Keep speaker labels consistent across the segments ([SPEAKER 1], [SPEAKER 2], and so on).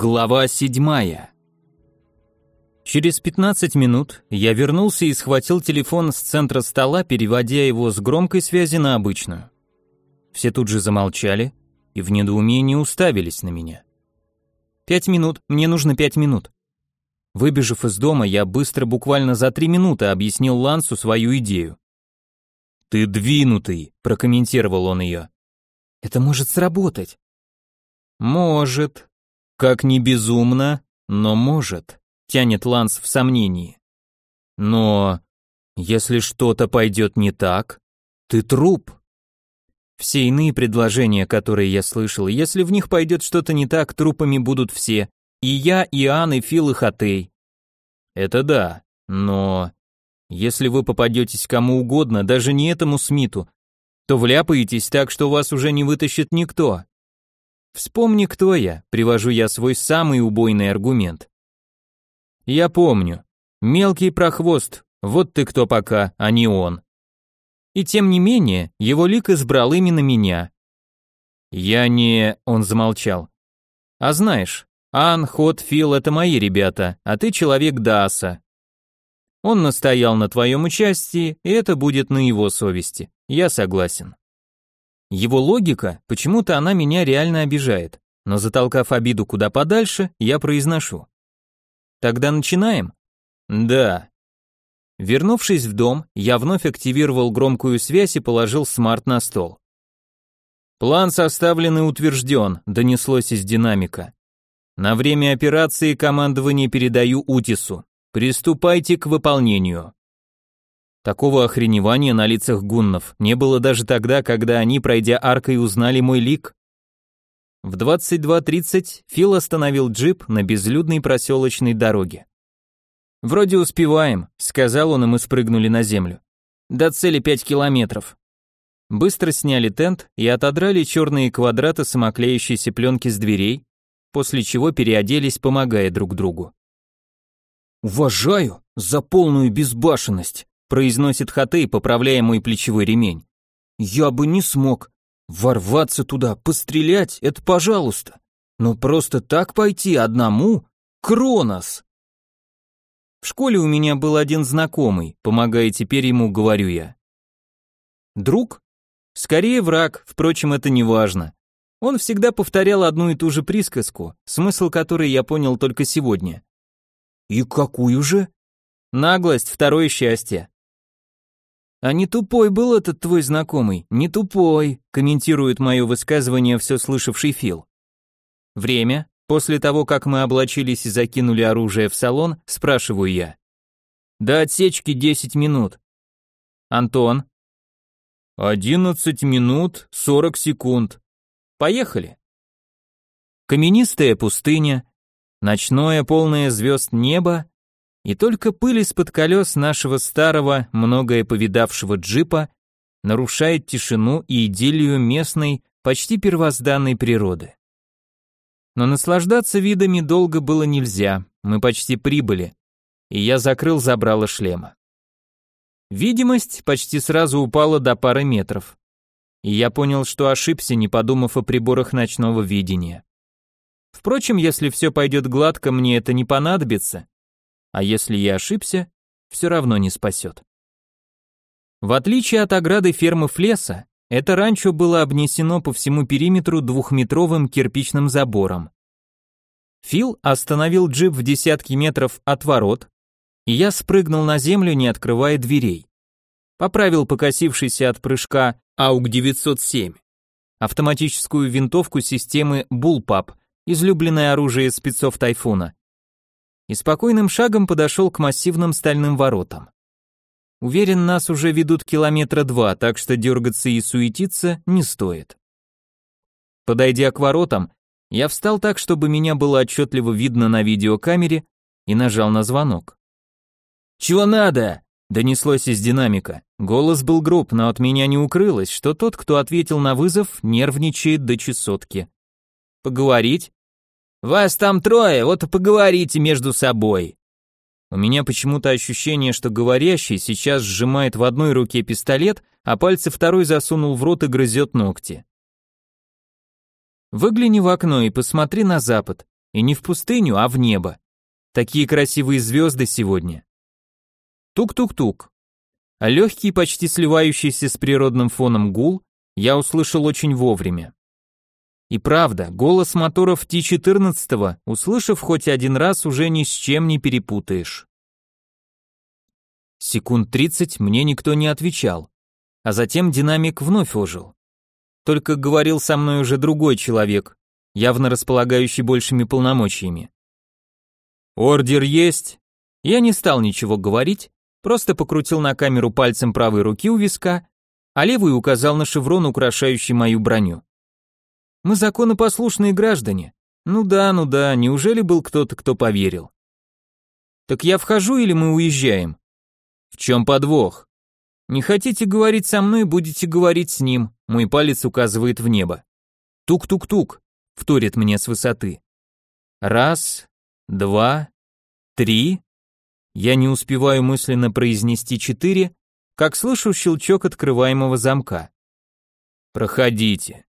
[SPEAKER 1] Глава седьмая. Через 15 минут я вернулся и схватил телефон с центра стола, переводя его с громкой связи на обычную. Все тут же замолчали и в недоумении уставились на меня. «Пять минут, мне нужно пять минут». Выбежав из дома, я быстро, буквально за три минуты, объяснил Лансу свою идею. «Ты двинутый», — прокомментировал он ее. «Это может сработать». «Может», как ни безумно, но может, тянет Ланс в сомнении. Но если что-то пойдет не так, ты труп. Все иные предложения, которые я слышал, если в них пойдет что-то не так, трупами будут все. И я, и Ан, и Фил, и Хатей. Это да, но... Если вы попадетесь кому угодно, даже не этому Смиту, то вляпаетесь так, что вас уже не вытащит никто. Вспомни, кто я, привожу я свой самый убойный аргумент. Я помню. Мелкий прохвост, вот ты кто пока, а не он. И тем не менее, его лик избрал именно меня. Я не... Он замолчал. А знаешь, Ан, Ход, Фил — это мои ребята, а ты человек Дааса. Он настоял на твоем участии, и это будет на его совести. Я согласен. Его логика, почему-то она меня реально обижает, но затолкав обиду куда подальше, я произношу. Тогда начинаем? Да. Вернувшись в дом, я вновь активировал громкую связь и положил смарт на стол. План составлен и утвержден, донеслось из динамика. На время операции командование передаю Утису. Приступайте к выполнению. Такого охреневания на лицах гуннов не было даже тогда, когда они, пройдя аркой, узнали мой лик. В 22.30 Фил остановил джип на безлюдной проселочной дороге. «Вроде успеваем», — сказал он, и мы спрыгнули на землю. «До цели пять километров». Быстро сняли тент и отодрали черные квадраты самоклеющейся пленки с дверей, после чего переоделись, помогая друг другу. «Уважаю за полную безбашенность», произносит Хатей, поправляя мой плечевой ремень. Я бы не смог. Ворваться туда, пострелять — это пожалуйста. Но просто так пойти одному — Кронос. В школе у меня был один знакомый, помогая теперь ему, говорю я. Друг? Скорее враг, впрочем, это не важно. Он всегда повторял одну и ту же присказку, смысл которой я понял только сегодня. И какую же? Наглость — второе счастье. «А не тупой был этот твой знакомый, не тупой», комментирует мое высказывание все слышавший Фил. Время, после того, как мы облачились и закинули оружие в салон, спрашиваю я. До отсечки 10 минут. Антон. 11 минут 40 секунд. Поехали. Каменистая пустыня, ночное полное звезд небо и только пыль из-под колес нашего старого, многое повидавшего джипа нарушает тишину и идиллию местной, почти первозданной природы. Но наслаждаться видами долго было нельзя, мы почти прибыли, и я закрыл забрало шлема. Видимость почти сразу упала до пары метров, и я понял, что ошибся, не подумав о приборах ночного видения. Впрочем, если все пойдет гладко, мне это не понадобится, а если я ошибся, все равно не спасет. В отличие от ограды фермы Флеса, это ранчо было обнесено по всему периметру двухметровым кирпичным забором. Фил остановил джип в десятки метров от ворот, и я спрыгнул на землю, не открывая дверей. Поправил покосившийся от прыжка АУК-907, автоматическую винтовку системы Bullpup, излюбленное оружие спецов Тайфуна, и спокойным шагом подошел к массивным стальным воротам. Уверен, нас уже ведут километра два, так что дергаться и суетиться не стоит. Подойдя к воротам, я встал так, чтобы меня было отчетливо видно на видеокамере и нажал на звонок. «Чего надо?» — донеслось из динамика. Голос был груб, но от меня не укрылось, что тот, кто ответил на вызов, нервничает до чесотки. «Поговорить?» Вас там трое, вот и поговорите между собой. У меня почему-то ощущение, что говорящий сейчас сжимает в одной руке пистолет, а пальцы второй засунул в рот и грызет ногти. Выгляни в окно и посмотри на запад. И не в пустыню, а в небо. Такие красивые звезды сегодня. Тук-тук-тук. Легкий, почти сливающийся с природным фоном гул я услышал очень вовремя. И правда, голос моторов Ти-14, услышав хоть один раз, уже ни с чем не перепутаешь. Секунд 30 мне никто не отвечал, а затем динамик вновь ожил. Только говорил со мной уже другой человек, явно располагающий большими полномочиями. «Ордер есть?» Я не стал ничего говорить, просто покрутил на камеру пальцем правой руки у виска, а левый указал на шеврон, украшающий мою броню. «Мы законопослушные граждане. Ну да, ну да, неужели был кто-то, кто поверил?» «Так я вхожу или мы уезжаем?» «В чем подвох?» «Не хотите говорить со мной, будете говорить с ним», мой палец указывает в небо. «Тук-тук-тук», вторит мне с высоты. Раз, два, три. Я не успеваю мысленно произнести четыре, как слышу щелчок открываемого замка. «Проходите».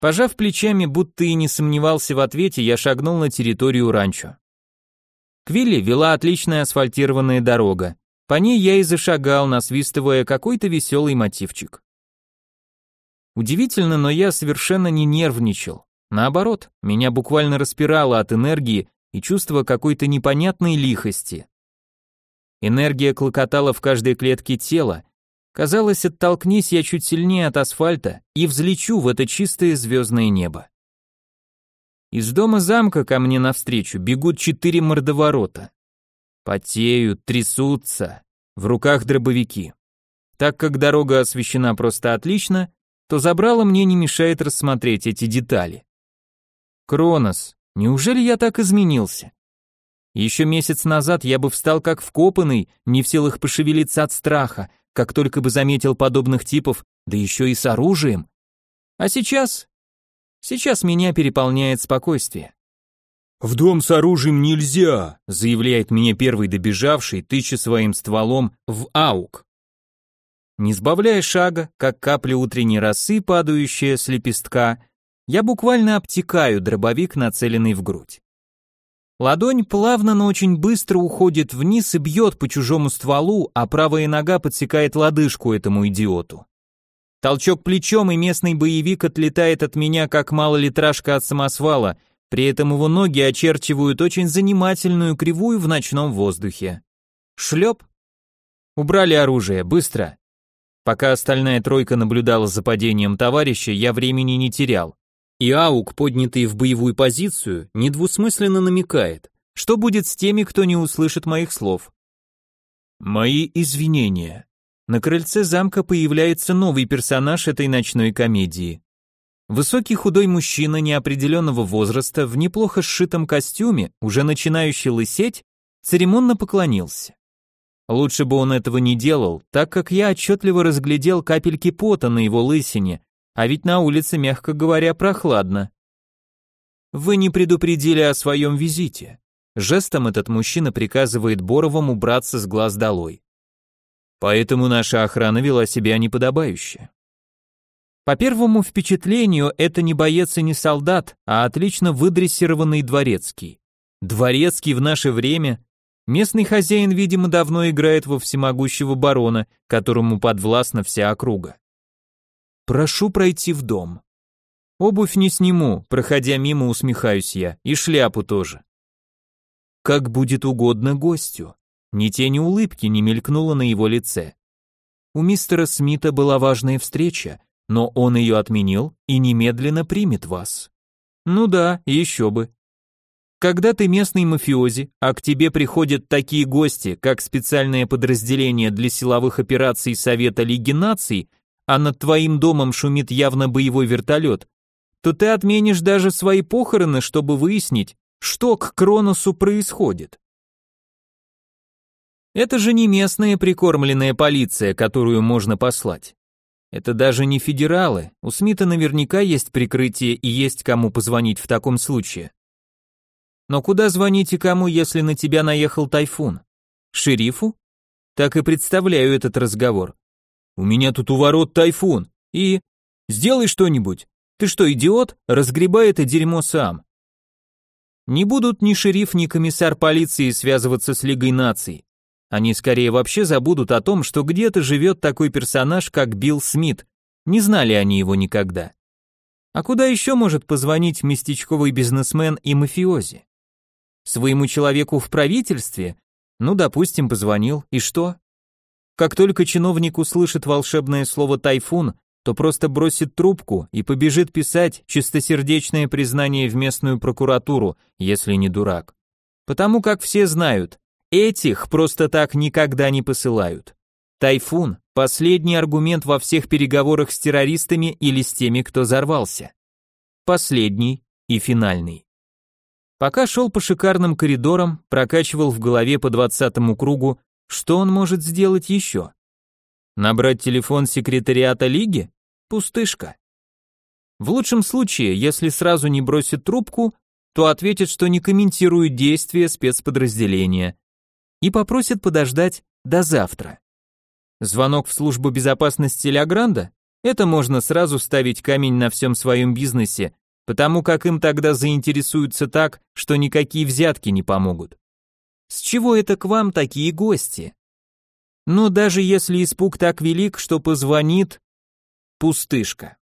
[SPEAKER 1] Пожав плечами, будто и не сомневался в ответе, я шагнул на территорию ранчо. К вилле вела отличная асфальтированная дорога. По ней я и зашагал, насвистывая какой-то веселый мотивчик. Удивительно, но я совершенно не нервничал. Наоборот, меня буквально распирало от энергии и чувства какой-то непонятной лихости. Энергия клокотала в каждой клетке тела. Казалось, оттолкнись я чуть сильнее от асфальта и взлечу в это чистое звездное небо. Из дома замка ко мне навстречу бегут четыре мордоворота. Потеют, трясутся, в руках дробовики. Так как дорога освещена просто отлично, то забрало мне не мешает рассмотреть эти детали. Кронос, неужели я так изменился? Еще месяц назад я бы встал как вкопанный, не в силах пошевелиться от страха, как только бы заметил подобных типов, да еще и с оружием. А сейчас? Сейчас меня переполняет спокойствие.
[SPEAKER 2] «В дом с оружием нельзя»,
[SPEAKER 1] заявляет мне первый добежавший, тыча своим стволом в аук. Не сбавляя шага, как капля утренней росы, падающая с лепестка, я буквально обтекаю дробовик, нацеленный в грудь. Ладонь плавно, но очень быстро уходит вниз и бьет по чужому стволу, а правая нога подсекает лодыжку этому идиоту. Толчок плечом, и местный боевик отлетает от меня, как малолитражка от самосвала, при этом его ноги очерчивают очень занимательную кривую в ночном воздухе. Шлеп. Убрали оружие, быстро. Пока остальная тройка наблюдала за падением товарища, я времени не терял. И Аук, поднятый в боевую позицию, недвусмысленно намекает, что будет с теми, кто не услышит моих слов. Мои извинения. На крыльце замка появляется новый персонаж этой ночной комедии. Высокий худой мужчина неопределенного возраста в неплохо сшитом костюме, уже начинающий лысеть, церемонно поклонился. Лучше бы он этого не делал, так как я отчетливо разглядел капельки пота на его лысине, а ведь на улице, мягко говоря, прохладно. Вы не предупредили о своем визите. Жестом этот мужчина приказывает Боровым убраться с глаз долой. Поэтому наша охрана вела себя неподобающе. По первому впечатлению, это не боец и не солдат, а отлично выдрессированный дворецкий. Дворецкий в наше время Местный хозяин, видимо, давно играет во всемогущего барона, которому подвластна вся округа. Прошу пройти в дом. Обувь не сниму, проходя мимо усмехаюсь я, и шляпу тоже. Как будет угодно гостю. Ни тени улыбки не мелькнуло на его лице. У мистера Смита была важная встреча, но он ее отменил и немедленно примет вас. Ну да, еще бы. Когда ты местный мафиози, а к тебе приходят такие гости, как специальное подразделение для силовых операций Совета Лиги Наций, а над твоим домом шумит явно боевой вертолет, то ты отменишь даже свои похороны, чтобы выяснить, что к Кроносу происходит. Это же не местная прикормленная полиция, которую можно послать. Это даже не федералы, у Смита наверняка есть прикрытие и есть кому позвонить в таком случае. Но куда звонить и кому, если на тебя наехал тайфун? Шерифу? Так и представляю этот разговор. У меня тут у ворот тайфун. И... Сделай что-нибудь. Ты что, идиот? Разгребай это дерьмо сам. Не будут ни шериф, ни комиссар полиции связываться с Лигой наций. Они скорее вообще забудут о том, что где-то живет такой персонаж, как Билл Смит. Не знали они его никогда. А куда еще может позвонить местечковый бизнесмен и мафиози? Своему человеку в правительстве? Ну, допустим, позвонил. И что? Как только чиновник услышит волшебное слово «тайфун», то просто бросит трубку и побежит писать чистосердечное признание в местную прокуратуру, если не дурак. Потому как все знают, этих просто так никогда не посылают. Тайфун – последний аргумент во всех переговорах с террористами или с теми, кто взорвался. Последний и финальный. Пока шел по шикарным коридорам, прокачивал в голове по двадцатому кругу, что он может сделать еще. Набрать телефон секретариата лиги? Пустышка. В лучшем случае, если сразу не бросит трубку, то ответит, что не комментирует действия спецподразделения и попросит подождать до завтра. Звонок в службу безопасности Лягранда? Это можно сразу ставить камень на всем своем бизнесе, потому как им тогда заинтересуются так, что никакие взятки не помогут. С чего это к вам такие гости? Но даже если испуг так велик, что позвонит, пустышка.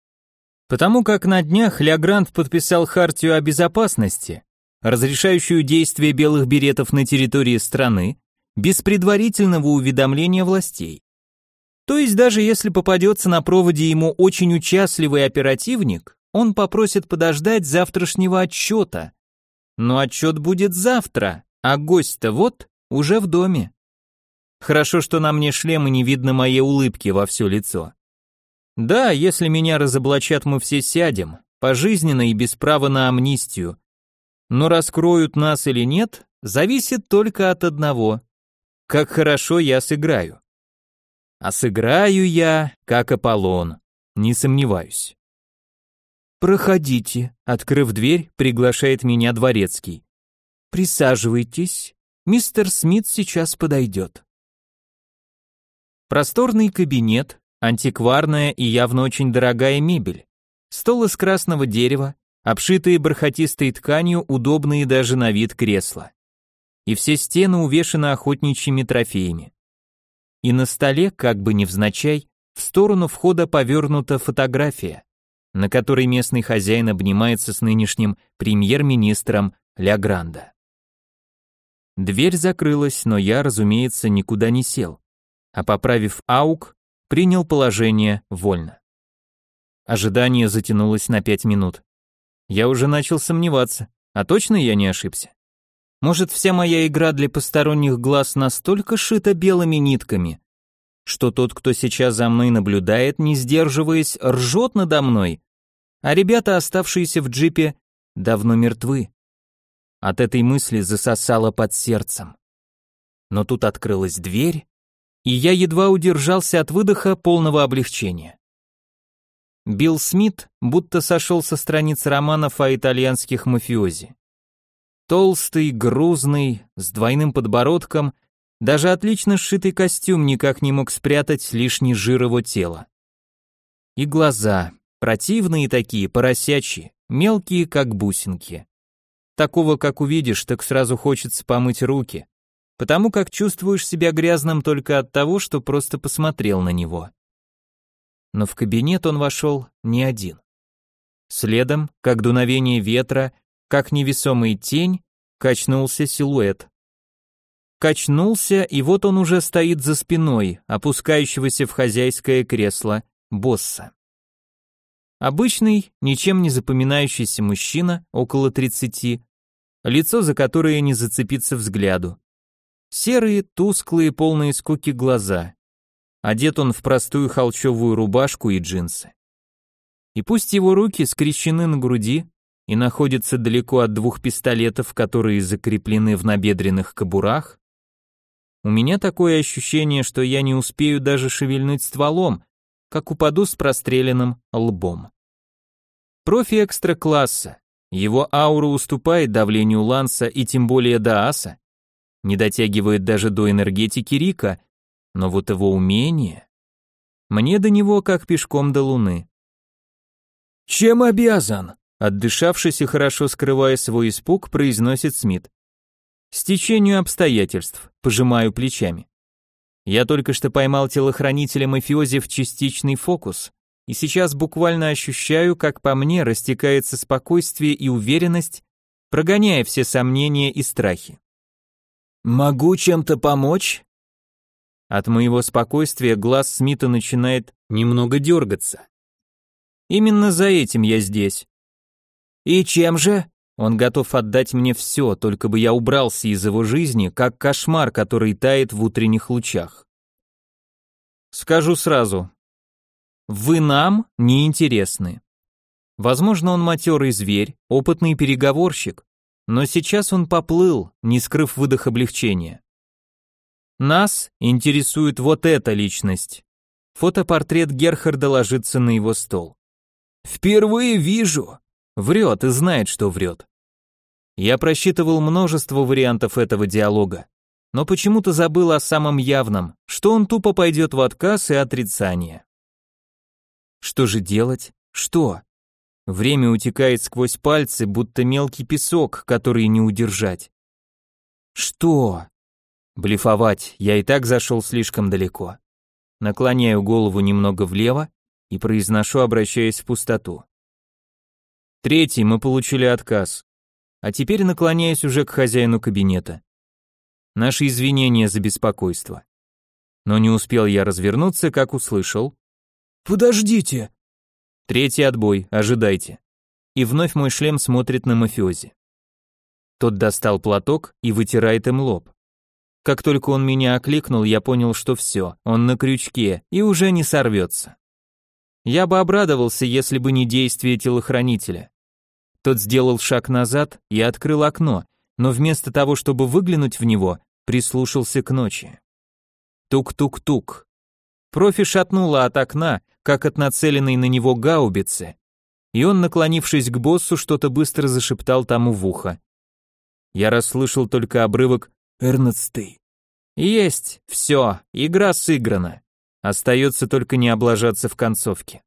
[SPEAKER 1] Потому как на днях Лягрант подписал хартию о безопасности, разрешающую действие белых беретов на территории страны без предварительного уведомления властей. То есть даже если попадется на проводе ему очень участливый оперативник, он попросит подождать завтрашнего отчета. Но отчет будет завтра, а гость-то вот, уже в доме. Хорошо, что на мне шлем и не видно моей улыбки во все лицо. Да, если меня разоблачат, мы все сядем, пожизненно и без права на амнистию. Но раскроют нас или нет, зависит только от одного. Как хорошо я сыграю. А сыграю я, как Аполлон, не сомневаюсь. Проходите, открыв дверь, приглашает меня дворецкий. Присаживайтесь, мистер Смит сейчас подойдет. Просторный кабинет, антикварная и явно очень дорогая мебель, стол из красного дерева, обшитые бархатистой тканью, удобные даже на вид кресла. И все стены увешаны охотничьими трофеями. И на столе, как бы невзначай, в сторону входа повернута фотография, на которой местный хозяин обнимается с нынешним премьер-министром Ля Гранда. Дверь закрылась, но я, разумеется, никуда не сел, а поправив аук, принял положение вольно. Ожидание затянулось на пять минут. Я уже начал сомневаться, а точно я не ошибся? Может, вся моя игра для посторонних глаз настолько шита белыми нитками, что тот, кто сейчас за мной наблюдает, не сдерживаясь, ржет надо мной, а ребята, оставшиеся в джипе, давно мертвы. От этой мысли засосало под сердцем. Но тут открылась дверь, и я едва удержался от выдоха полного облегчения. Билл Смит будто сошел со страниц романов о итальянских мафиози. Толстый, грузный, с двойным подбородком, даже отлично сшитый костюм никак не мог спрятать лишний жир его тела. И глаза, противные такие, поросячьи, мелкие, как бусинки. Такого, как увидишь, так сразу хочется помыть руки, потому как чувствуешь себя грязным только от того, что просто посмотрел на него. Но в кабинет он вошел не один. Следом, как дуновение ветра, как невесомая тень, качнулся силуэт. Качнулся, и вот он уже стоит за спиной, опускающегося в хозяйское кресло, босса. Обычный, ничем не запоминающийся мужчина, около 30, лицо за которое не зацепиться взгляду. Серые, тусклые, полные скуки глаза. Одет он в простую холчевую рубашку и джинсы. И пусть его руки скрещены на груди и находятся далеко от двух пистолетов, которые закреплены в набедренных кобурах, у меня такое ощущение, что я не успею даже шевельнуть стволом, как упаду с простреленным лбом. Профи экстра-класса. Его аура уступает давлению Ланса и тем более Дааса, не дотягивает даже до энергетики Рика, но вот его умение... Мне до него как пешком до луны.
[SPEAKER 2] «Чем обязан?»
[SPEAKER 1] Отдышавшись и хорошо скрывая свой испуг, произносит Смит. Стечению обстоятельств, пожимаю плечами. Я только что поймал телохранителя мафиози в частичный фокус, и сейчас буквально ощущаю, как по мне растекается спокойствие и уверенность, прогоняя все сомнения и страхи.
[SPEAKER 3] «Могу чем-то помочь?»
[SPEAKER 1] От моего спокойствия глаз Смита начинает немного дергаться. Именно за этим я здесь.
[SPEAKER 3] «И чем же?»
[SPEAKER 1] Он готов отдать мне все, только бы я убрался из его жизни, как кошмар, который тает в утренних лучах. Скажу сразу, вы нам не интересны. Возможно, он матерый зверь, опытный переговорщик, но сейчас он поплыл, не скрыв выдох облегчения. Нас интересует вот эта личность. Фотопортрет Герхарда ложится на его стол.
[SPEAKER 3] «Впервые вижу»,
[SPEAKER 1] Врет и знает, что врет. Я просчитывал множество вариантов этого диалога, но почему-то забыл о самом явном, что он тупо пойдет в отказ и отрицание. Что же делать? Что? Время утекает сквозь пальцы, будто мелкий песок, который не удержать. Что? Блефовать, я и так зашел слишком далеко. Наклоняю голову немного влево и произношу, обращаясь в пустоту. Третий мы получили отказ. А теперь наклоняюсь уже к хозяину кабинета. Наши извинения за беспокойство. Но не успел я развернуться, как услышал.
[SPEAKER 3] «Подождите!»
[SPEAKER 1] Третий отбой, ожидайте. И вновь мой шлем смотрит на мафиози. Тот достал платок и вытирает им лоб. Как только он меня окликнул, я понял, что все, он на крючке и уже не сорвется. Я бы обрадовался, если бы не действие телохранителя. Тот сделал шаг назад и открыл окно, но вместо того, чтобы выглянуть в него, прислушался к ночи. Тук-тук-тук. Профи шатнула от окна, как от нацеленной на него гаубицы, и он, наклонившись к боссу, что-то быстро зашептал тому в ухо. Я расслышал только обрывок «Эрнестый». Есть, все, игра сыграна. Остается только не облажаться в концовке.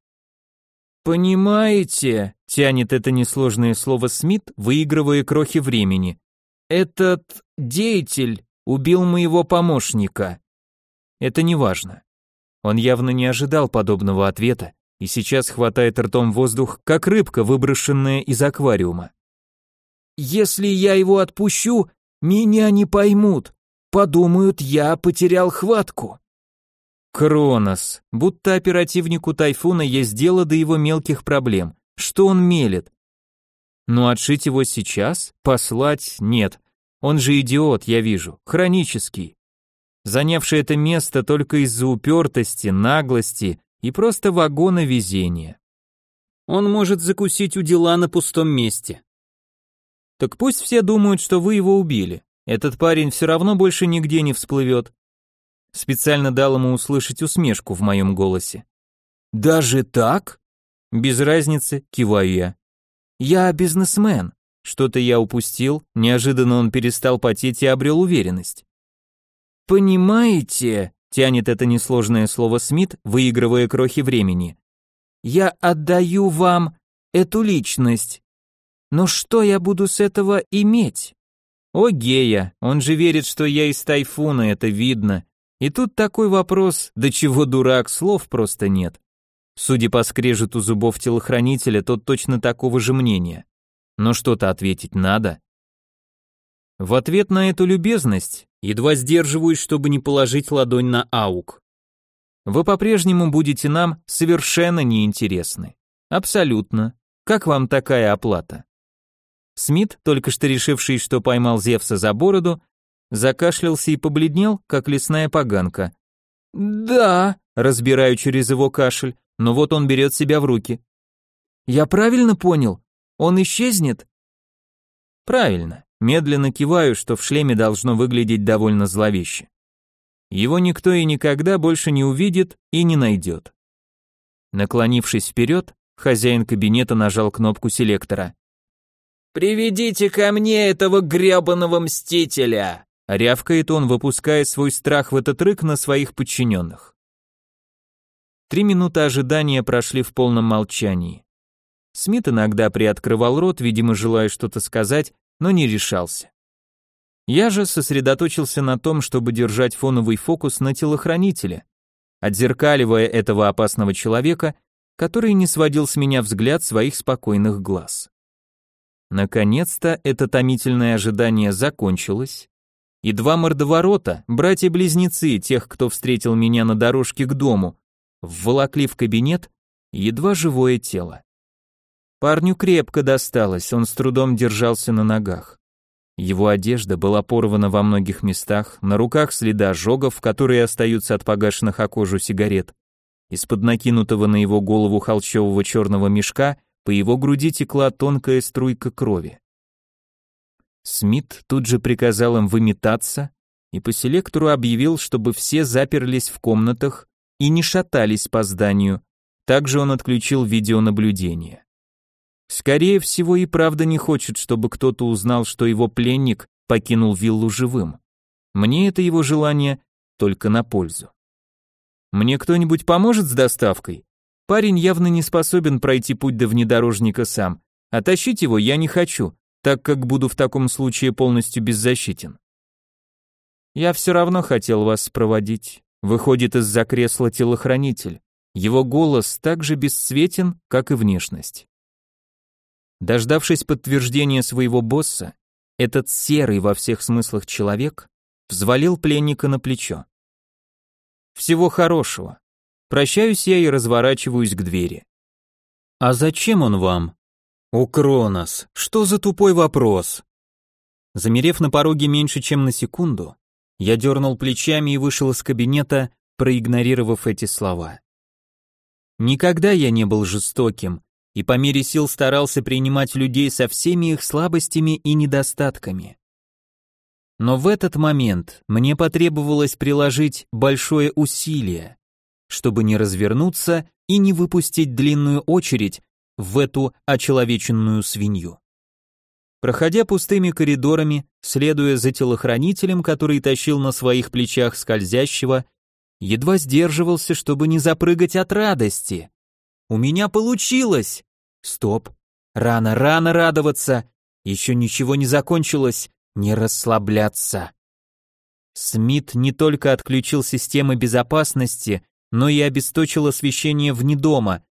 [SPEAKER 1] «Понимаете», — тянет это несложное слово Смит, выигрывая крохи времени, «этот деятель убил моего помощника». Это не важно. Он явно не ожидал подобного ответа и сейчас хватает ртом воздух, как рыбка, выброшенная из аквариума.
[SPEAKER 3] «Если я его отпущу, меня не поймут, подумают, я потерял хватку».
[SPEAKER 1] Кронос. Будто оперативнику Тайфуна есть дело до его мелких проблем. Что он мелет? Ну отшить его сейчас? Послать? Нет. Он же идиот, я вижу. Хронический. Занявший это место только из-за упертости, наглости и просто вагона везения. Он может закусить у дела на пустом месте. Так пусть все думают, что вы его убили. Этот парень все равно больше нигде не всплывет. Специально дал ему услышать усмешку в моем голосе.
[SPEAKER 3] «Даже так?»
[SPEAKER 1] «Без разницы», киваю я. «Я бизнесмен». Что-то я упустил, неожиданно он перестал потеть и обрел уверенность.
[SPEAKER 3] «Понимаете», —
[SPEAKER 1] тянет это несложное слово Смит, выигрывая крохи времени.
[SPEAKER 3] «Я отдаю вам эту личность. Но что я буду с этого иметь?»
[SPEAKER 1] «О, Гея, он же верит, что я из Тайфуна, это видно. И тут такой вопрос, до чего дурак, слов просто нет. Судя по скрежету зубов телохранителя, тот точно такого же мнения. Но что-то ответить надо. В ответ на эту любезность едва сдерживаюсь, чтобы не положить ладонь на аук. Вы по-прежнему будете нам совершенно неинтересны. Абсолютно. Как вам такая оплата? Смит, только что решивший, что поймал Зевса за бороду, закашлялся и побледнел, как лесная поганка.
[SPEAKER 3] «Да», —
[SPEAKER 1] разбираю через его кашель, но вот он берет себя в руки.
[SPEAKER 3] «Я правильно понял? Он исчезнет?»
[SPEAKER 1] «Правильно». Медленно киваю, что в шлеме должно выглядеть довольно зловеще. Его никто и никогда больше не увидит и не найдет. Наклонившись вперед, хозяин кабинета нажал кнопку селектора.
[SPEAKER 3] «Приведите ко мне этого гребаного мстителя!»
[SPEAKER 1] Рявкает он, выпуская свой страх в этот рык на своих подчиненных. Три минуты ожидания прошли в полном молчании. Смит иногда приоткрывал рот, видимо, желая что-то сказать, но не решался. Я же сосредоточился на том, чтобы держать фоновый фокус на телохранителе, отзеркаливая этого опасного человека, который не сводил с меня взгляд своих спокойных глаз. Наконец-то это томительное ожидание закончилось, и два мордоворота, братья-близнецы, тех, кто встретил меня на дорожке к дому, вволокли в кабинет едва живое тело. Парню крепко досталось, он с трудом держался на ногах. Его одежда была порвана во многих местах, на руках следы ожогов, которые остаются от погашенных о кожу сигарет. Из-под накинутого на его голову холщового черного мешка по его груди текла тонкая струйка крови. Смит тут же приказал им выметаться и по селектору объявил, чтобы все заперлись в комнатах и не шатались по зданию. Также он отключил видеонаблюдение. Скорее всего, и правда не хочет, чтобы кто-то узнал, что его пленник покинул виллу живым. Мне это его желание только на пользу. Мне кто-нибудь поможет с доставкой? Парень явно не способен пройти путь до внедорожника сам, а тащить его я не хочу, так как буду в таком случае полностью беззащитен. Я все равно хотел вас проводить. Выходит из-за кресла телохранитель. Его голос так же бесцветен, как и внешность. Дождавшись подтверждения своего босса, этот серый во всех смыслах человек взвалил пленника на плечо. Всего хорошего. Прощаюсь я и разворачиваюсь к двери. А зачем он вам? О, Кронос, что за тупой вопрос? Замерев на пороге меньше, чем на секунду, я дернул плечами и вышел из кабинета, проигнорировав эти слова. Никогда я не был жестоким, и по мере сил старался принимать людей со всеми их слабостями и недостатками. Но в этот момент мне потребовалось приложить большое усилие, чтобы не развернуться и не выпустить длинную очередь в эту очеловеченную свинью. Проходя пустыми коридорами, следуя за телохранителем, который тащил на своих плечах скользящего, едва сдерживался, чтобы не запрыгать от радости. У меня получилось! Стоп. Рано, рано радоваться. Еще ничего не закончилось. Не расслабляться. Смит не только отключил системы безопасности, но и обесточил освещение вне дома,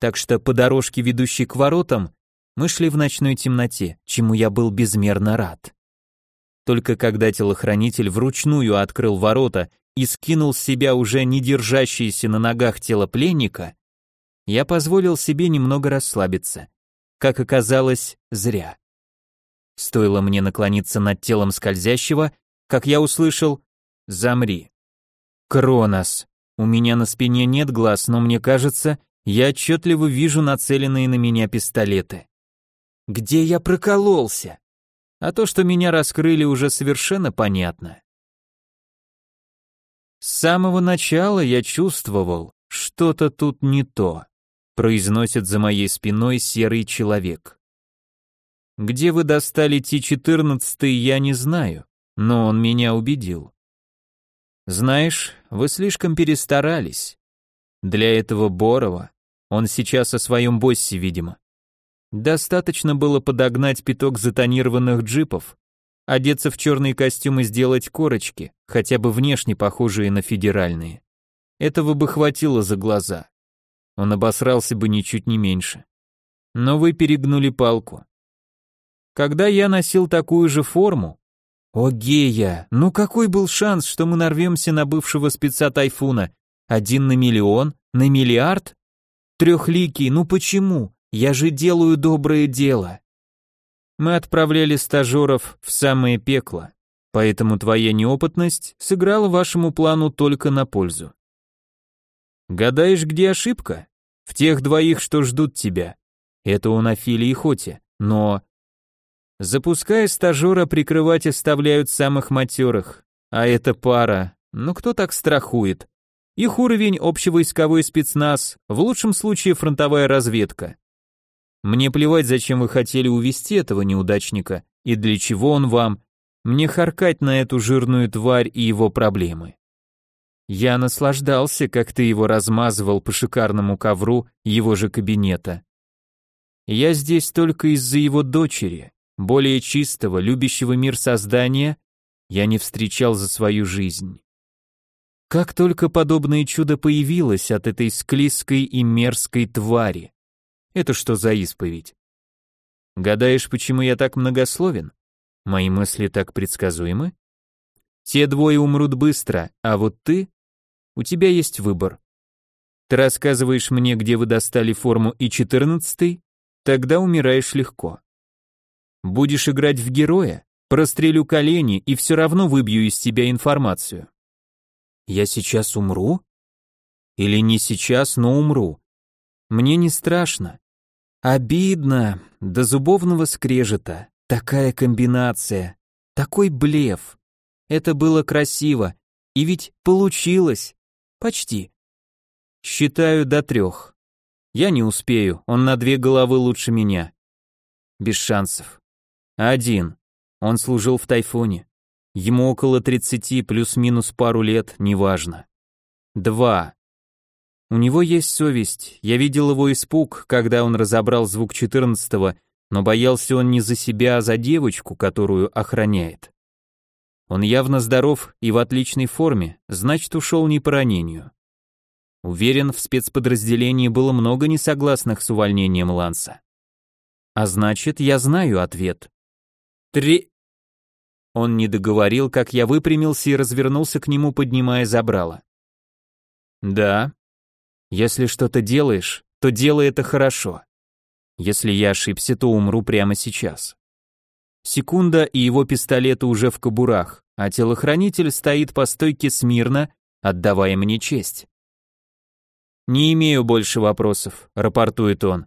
[SPEAKER 1] так что по дорожке, ведущей к воротам, мы шли в ночной темноте, чему я был безмерно рад. Только когда телохранитель вручную открыл ворота и скинул с себя уже не держащееся на ногах тело пленника, я позволил себе немного расслабиться. Как оказалось, зря. Стоило мне наклониться над телом скользящего, как я услышал «Замри». «Кронос, у меня на спине нет глаз, но мне кажется, я отчетливо вижу нацеленные на меня пистолеты. Где я прокололся? А то, что меня раскрыли, уже совершенно понятно. С самого начала я чувствовал, что-то тут не то произносит за моей спиной серый человек. Где вы достали Ти-14, я не знаю, но он меня убедил. Знаешь, вы слишком перестарались. Для этого Борова он сейчас о своем боссе, видимо. Достаточно было подогнать пяток затонированных джипов, одеться в черный костюм и сделать корочки, хотя бы внешне похожие на федеральные. Этого бы хватило за глаза он обосрался бы ничуть не меньше. Но вы перегнули палку. Когда я носил такую же форму, о, Гея, ну какой был шанс, что мы нарвемся на бывшего спеца Тайфуна? Один на миллион? На миллиард? Трехликий, ну почему? Я же делаю доброе дело. Мы отправляли стажеров в самое пекло, поэтому твоя неопытность сыграла вашему плану только на пользу. Гадаешь, где ошибка? В тех двоих, что ждут тебя. Это у Нафили и Хоте. Но... Запуская стажера, прикрывать оставляют самых матерых. А это пара. Ну кто так страхует? Их уровень общевойсковой спецназ, в лучшем случае фронтовая разведка. Мне плевать, зачем вы хотели увести этого неудачника и для чего он вам. Мне харкать на эту жирную тварь и его проблемы. Я наслаждался, как ты его размазывал по шикарному ковру его же кабинета. Я здесь только из-за его дочери, более чистого, любящего мир создания, я не встречал за свою жизнь. Как только подобное чудо появилось от этой склизкой и мерзкой твари. Это что за исповедь? Гадаешь, почему я так многословен? Мои мысли так предсказуемы? Те двое умрут быстро, а вот ты? У тебя есть выбор. Ты рассказываешь мне, где вы достали форму и четырнадцатый, тогда умираешь легко. Будешь играть в героя, прострелю колени и все равно выбью из тебя информацию. Я сейчас умру? Или не сейчас, но умру? Мне не страшно. Обидно, до зубовного скрежета. Такая комбинация, такой блеф. Это было красиво, и ведь получилось. Почти. Считаю до трех. Я не успею, он на две головы лучше меня. Без шансов. Один. Он служил в тайфуне. Ему около тридцати плюс-минус пару лет, неважно. Два. У него есть совесть. Я видел его испуг, когда он разобрал звук четырнадцатого, но боялся он не за себя, а за девочку, которую охраняет. Он явно здоров и в отличной форме, значит, ушел не по ранению. Уверен, в спецподразделении было много несогласных с увольнением Ланса. А значит, я знаю ответ. Три... Он не договорил, как я выпрямился и развернулся к нему, поднимая забрало. Да. Если что-то делаешь, то делай это хорошо. Если я ошибся, то умру прямо сейчас. Секунда, и его пистолеты уже в кобурах, а телохранитель стоит по стойке смирно, отдавая мне честь. «Не имею больше вопросов», — рапортует он.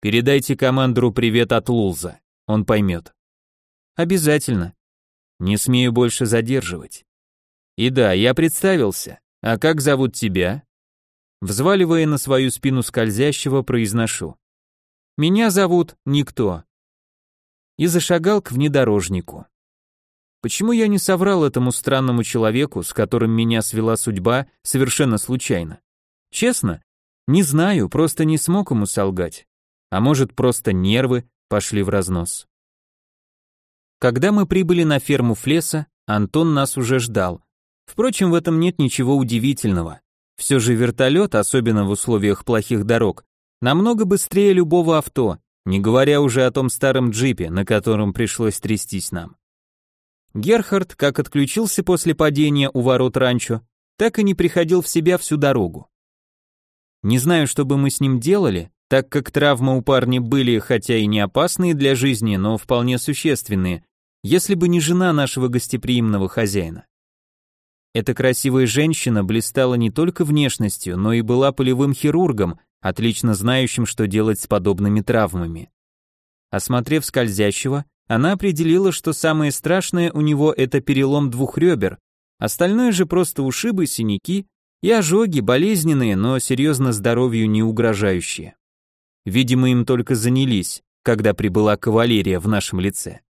[SPEAKER 1] «Передайте командору привет от Лулза, он поймет». «Обязательно». «Не смею больше задерживать». «И да, я представился. А как зовут тебя?» Взваливая на свою спину скользящего, произношу. «Меня зовут Никто» и зашагал к внедорожнику. Почему я не соврал этому странному человеку, с которым меня свела судьба, совершенно случайно? Честно? Не знаю, просто не смог ему солгать. А может, просто нервы пошли в разнос. Когда мы прибыли на ферму Флеса, Антон нас уже ждал. Впрочем, в этом нет ничего удивительного. Все же вертолет, особенно в условиях плохих дорог, намного быстрее любого авто, не говоря уже о том старом джипе, на котором пришлось трястись нам. Герхард, как отключился после падения у ворот ранчо, так и не приходил в себя всю дорогу. Не знаю, что бы мы с ним делали, так как травмы у парня были, хотя и не опасные для жизни, но вполне существенные, если бы не жена нашего гостеприимного хозяина. Эта красивая женщина блистала не только внешностью, но и была полевым хирургом, отлично знающим, что делать с подобными травмами. Осмотрев скользящего, она определила, что самое страшное у него это перелом двух ребер, остальное же просто ушибы, синяки и ожоги, болезненные, но серьезно здоровью не угрожающие. Видимо, им только занялись, когда прибыла кавалерия в нашем лице.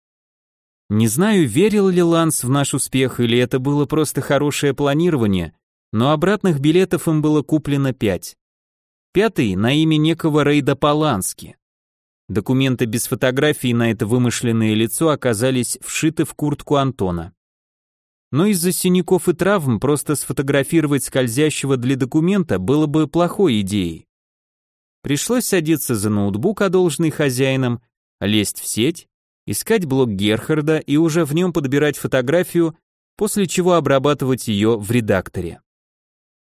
[SPEAKER 1] Не знаю, верил ли Ланс в наш успех или это было просто хорошее планирование, но обратных билетов им было куплено пять. Пятый на имя некого Рейда Полански. Документы без фотографий на это вымышленное лицо оказались вшиты в куртку Антона. Но из-за синяков и травм просто сфотографировать скользящего для документа было бы плохой идеей. Пришлось садиться за ноутбук, одолженный хозяином, лезть в сеть, искать блог Герхарда и уже в нем подбирать фотографию, после чего обрабатывать ее в редакторе.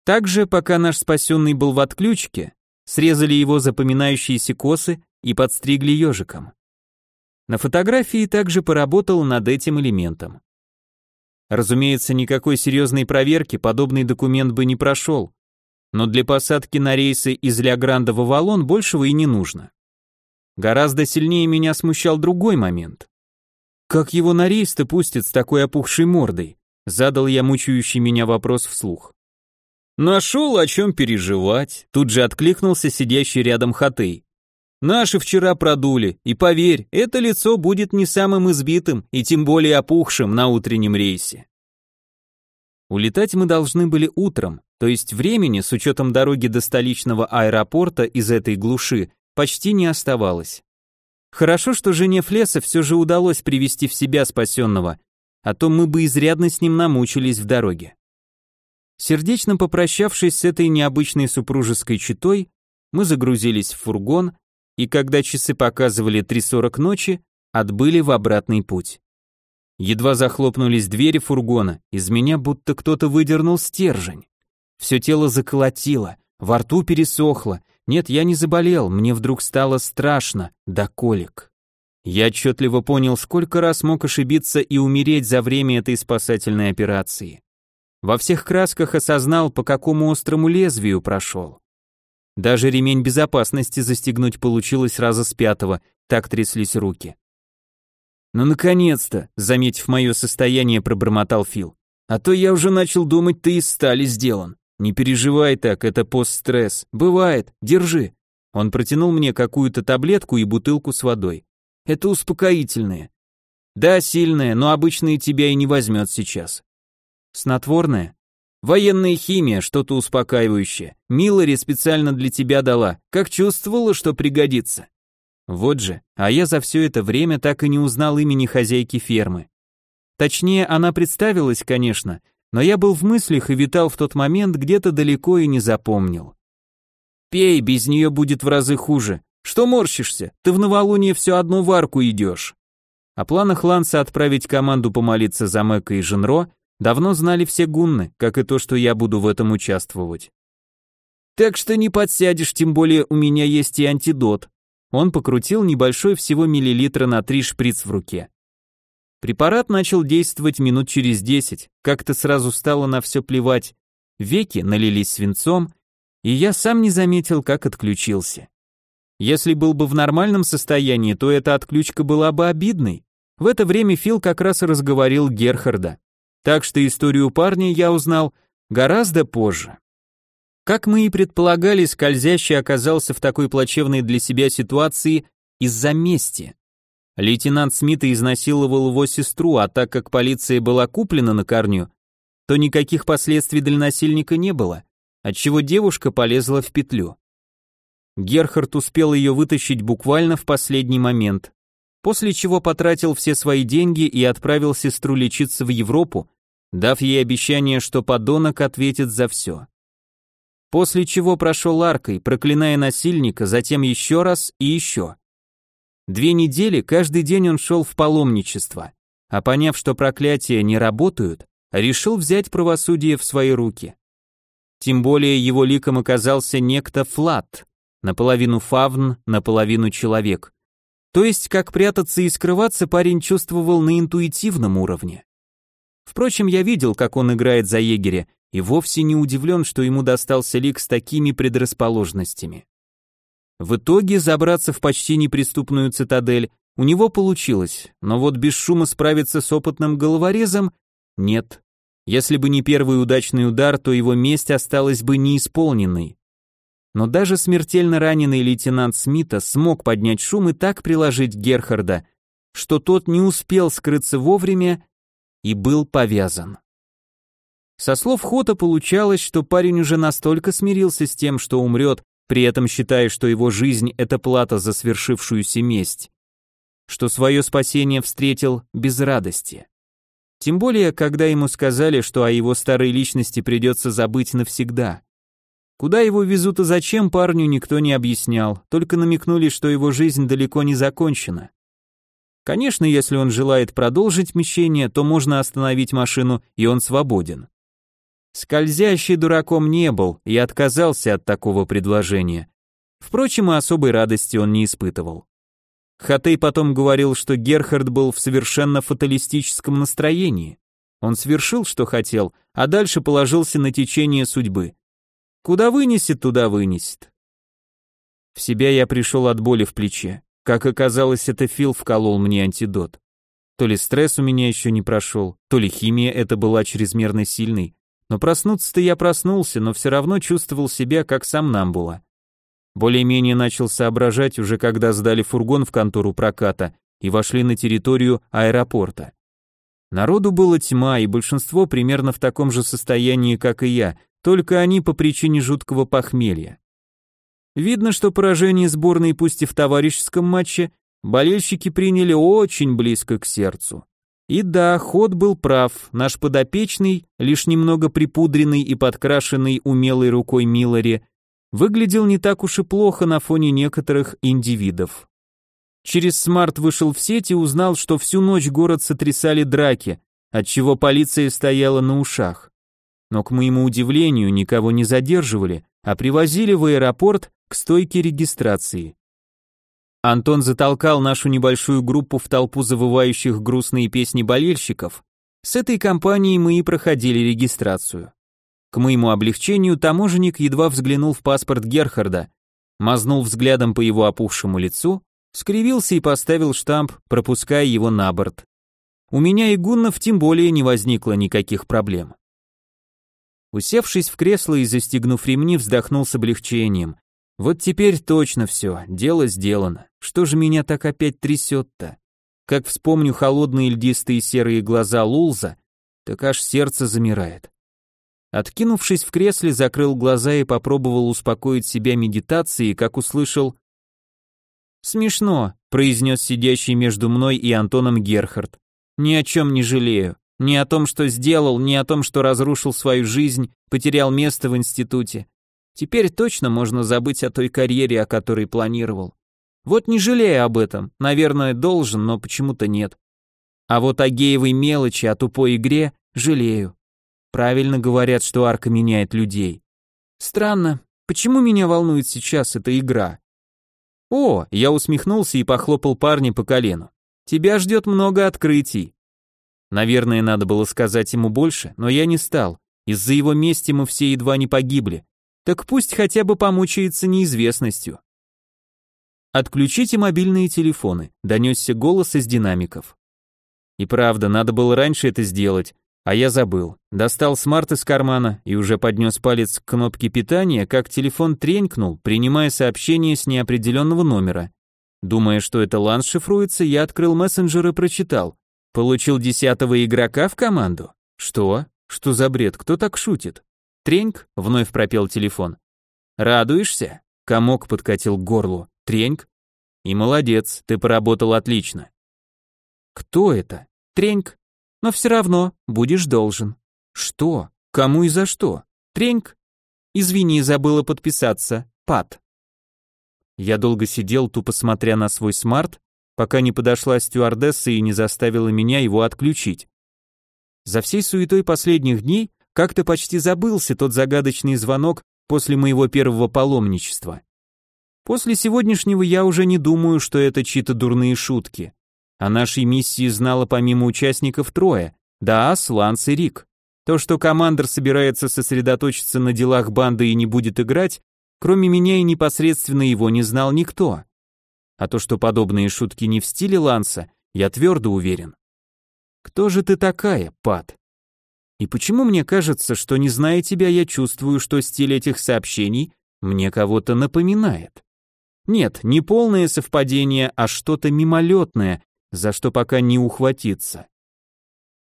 [SPEAKER 1] Также, пока наш спасенный был в отключке, срезали его запоминающиеся косы и подстригли ежиком. На фотографии также поработал над этим элементом. Разумеется, никакой серьезной проверки подобный документ бы не прошел, но для посадки на рейсы из Леогранда в Авалон большего и не нужно. Гораздо сильнее меня смущал другой момент. Как его на рейс-то пустят с такой опухшей мордой? Задал я мучающий меня вопрос вслух. Нашел о чем переживать, тут же откликнулся сидящий рядом Хатей. Наши вчера продули, и поверь, это лицо будет не самым избитым и тем более опухшим на утреннем рейсе. Улетать мы должны были утром, то есть времени, с учетом дороги до столичного аэропорта из этой глуши,
[SPEAKER 3] почти не оставалось. Хорошо, что жене Флеса все же удалось привести в себя спасенного, а то мы бы изрядно с ним намучились в дороге. Сердечно попрощавшись с этой необычной супружеской четой, мы загрузились в фургон и, когда часы показывали 3.40 ночи, отбыли в обратный путь. Едва захлопнулись двери фургона, из меня будто кто-то выдернул стержень. Все тело заколотило, во рту пересохло. Нет, я не заболел, мне вдруг стало страшно, до колик. Я отчетливо понял, сколько раз мог ошибиться и умереть за время этой спасательной операции. Во всех красках осознал, по какому острому лезвию прошел. Даже ремень безопасности застегнуть получилось раза с пятого, так тряслись руки. «Ну, наконец-то!» — заметив мое состояние, пробормотал Фил. «А то я уже начал думать, ты из стали сделан. Не переживай так, это постстресс. Бывает, держи». Он протянул мне какую-то таблетку и бутылку с водой. «Это успокоительное». «Да, сильное, но обычное тебя и не возьмет сейчас. Снотворное? Военная химия, что-то успокаивающее. Миллари специально для тебя дала, как чувствовала, что пригодится. Вот же, а я за все это время так и не узнал имени хозяйки фермы. Точнее, она представилась, конечно, но я был в мыслях и витал в тот момент где-то далеко и не запомнил. Пей, без нее будет в разы хуже. Что морщишься? Ты в новолуние все одну варку идешь. О планах Ланса отправить команду помолиться за Мэка и Женро Давно знали все гунны, как и то, что я буду в этом участвовать. Так что не подсядешь, тем более у меня есть и антидот. Он покрутил небольшой всего миллилитра на три шприц в руке. Препарат начал действовать минут через десять, как-то сразу стало на все плевать. Веки налились свинцом, и я сам не заметил, как отключился. Если был бы в нормальном состоянии, то эта отключка была бы обидной. В это время Фил как раз разговорил Герхарда. Так что историю парня я узнал гораздо позже. Как мы и предполагали, скользящий оказался в такой плачевной для себя ситуации из-за мести. Лейтенант Смита изнасиловал его сестру, а так как полиция была куплена на корню, то никаких последствий для насильника не было, отчего девушка полезла в петлю. Герхард успел ее вытащить буквально в последний момент после чего потратил все свои деньги и отправил сестру лечиться в Европу, дав ей обещание, что подонок ответит за все. После чего прошел аркой, проклиная насильника, затем еще раз и еще. Две недели каждый день он шел в паломничество, а поняв, что проклятия не работают, решил взять правосудие в свои руки. Тем более его ликом оказался некто Флат, наполовину фавн, наполовину человек, то есть, как прятаться и скрываться парень чувствовал на интуитивном уровне. Впрочем, я видел, как он играет за егеря, и вовсе не удивлен, что ему достался лик с такими предрасположенностями. В итоге забраться в почти неприступную цитадель у него получилось, но вот без шума справиться с опытным головорезом нет. Если бы не первый удачный удар, то его месть осталась бы неисполненной но даже смертельно раненый лейтенант Смита смог поднять шум и так приложить Герхарда, что тот не успел скрыться вовремя и был повязан. Со слов Хота получалось, что парень уже настолько смирился с тем, что умрет, при этом считая, что его жизнь – это плата за свершившуюся месть, что свое спасение встретил без радости. Тем более, когда ему сказали, что о его старой личности придется забыть навсегда. Куда его везут и зачем, парню никто не объяснял, только намекнули, что его жизнь далеко не закончена. Конечно, если он желает продолжить мщение, то можно остановить машину, и он свободен. Скользящий дураком не был и отказался от такого предложения. Впрочем, и особой радости он не испытывал. Хатей потом говорил, что Герхард был в совершенно фаталистическом настроении. Он свершил, что хотел, а дальше положился на течение судьбы. Куда вынесет, туда вынесет. В себя я пришел от боли в плече. Как оказалось, это Фил вколол мне антидот. То ли стресс у меня еще не прошел, то ли химия это была чрезмерно сильной. Но проснуться-то я проснулся, но все равно чувствовал себя как сам Намбула. Более-менее начал соображать уже когда сдали фургон в контору проката и вошли на территорию аэропорта. Народу было тьма, и большинство примерно в таком же состоянии, как и я, только они по причине жуткого похмелья. Видно, что поражение сборной пусть и в товарищеском матче болельщики приняли очень близко к сердцу. И да, ход был прав, наш подопечный, лишь немного припудренный и подкрашенный умелой рукой Миллари, выглядел не так уж и плохо на фоне некоторых индивидов. Через смарт вышел в сеть и узнал, что всю ночь город сотрясали драки, отчего полиция стояла на ушах. Но, к моему удивлению, никого не задерживали, а привозили в аэропорт к стойке регистрации. Антон затолкал нашу небольшую группу в толпу завывающих грустные песни болельщиков. С этой компанией мы и проходили регистрацию. К моему облегчению таможенник едва взглянул в паспорт Герхарда, мазнул взглядом по его опухшему лицу, скривился и поставил штамп, пропуская его на борт. У меня и Гуннов тем более не возникло никаких проблем. Усевшись в кресло и застегнув ремни, вздохнул с облегчением. Вот теперь точно все, дело сделано. Что же меня так опять трясет-то? Как вспомню холодные льдистые серые глаза Лулза, так аж сердце замирает. Откинувшись в кресле, закрыл глаза и попробовал успокоить себя медитацией, как услышал «Смешно», — произнес сидящий между мной и Антоном Герхард. «Ни о чем не жалею. Ни о том, что сделал, ни о том, что разрушил свою жизнь, потерял место в институте. Теперь точно можно забыть о той карьере, о которой планировал. Вот не жалею об этом, наверное, должен, но почему-то нет. А вот о геевой мелочи, о тупой игре жалею. Правильно говорят, что арка меняет людей. Странно, почему меня волнует сейчас эта игра? О, я усмехнулся и похлопал парня по колену. Тебя ждет много открытий. Наверное, надо было сказать ему больше, но я не стал. Из-за его мести мы все едва не погибли так пусть хотя бы помучается неизвестностью. Отключите мобильные телефоны, донесся голос из динамиков. И правда, надо было раньше это сделать, а я забыл. Достал смарт из кармана и уже поднес палец к кнопке питания, как телефон тренькнул, принимая сообщение с неопределенного номера. Думая, что это Ланс шифруется, я открыл мессенджер и прочитал. Получил десятого игрока в команду? Что? Что за бред? Кто так шутит? Треньк, вновь пропел телефон. Радуешься? Комок подкатил к горлу. Треньк? И молодец, ты поработал отлично. Кто это? Треньк. Но все равно будешь должен. Что? Кому и за что? Треньк. Извини, забыла подписаться. Пат. Я долго сидел, тупо смотря на свой смарт, пока не подошла стюардесса и не заставила меня его отключить. За всей суетой последних дней как-то почти забылся тот загадочный звонок после моего первого паломничества. После сегодняшнего я уже не думаю, что это чьи-то дурные шутки. О нашей миссии знало помимо участников трое, Даас, Ланс и Рик. То, что командир собирается сосредоточиться на делах банды и не будет играть, кроме меня и непосредственно его не знал никто. А то, что подобные шутки не в стиле Ланса, я твердо уверен. Кто же ты такая, Пат? И почему мне кажется, что не зная тебя, я чувствую, что стиль этих сообщений мне кого-то напоминает? Нет, не полное совпадение, а что-то мимолетное, за что пока не ухватиться.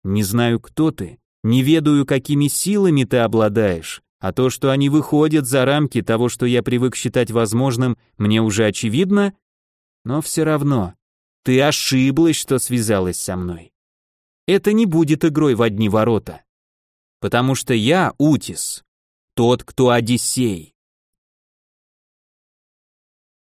[SPEAKER 3] Не знаю, кто ты, не ведаю, какими силами ты обладаешь, а то, что они выходят за рамки того, что я привык считать возможным, мне уже очевидно, но все равно, ты ошиблась, что связалась со мной. Это не будет игрой в одни ворота потому что я Утис, тот, кто Одиссей.